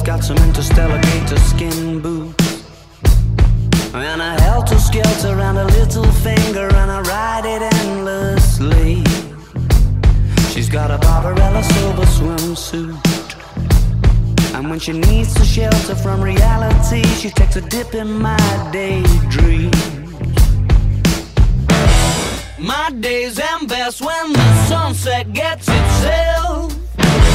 I've got some interstellar gator skin boots. And a helter skelter and a little finger, and I ride it endlessly. She's got a Barbarella silver swimsuit. And when she needs to shelter from reality, she takes a dip in my daydream. My days am best when the sunset gets itself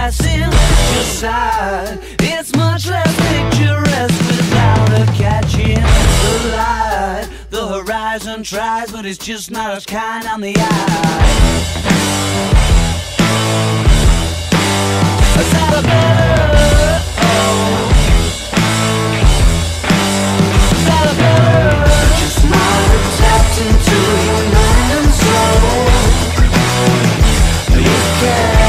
passing beside. It's much less picturesque without a catching the light. The horizon tries, but it's just not as kind on the eye. Is that a better? Oh. Into your mind and soul You can't.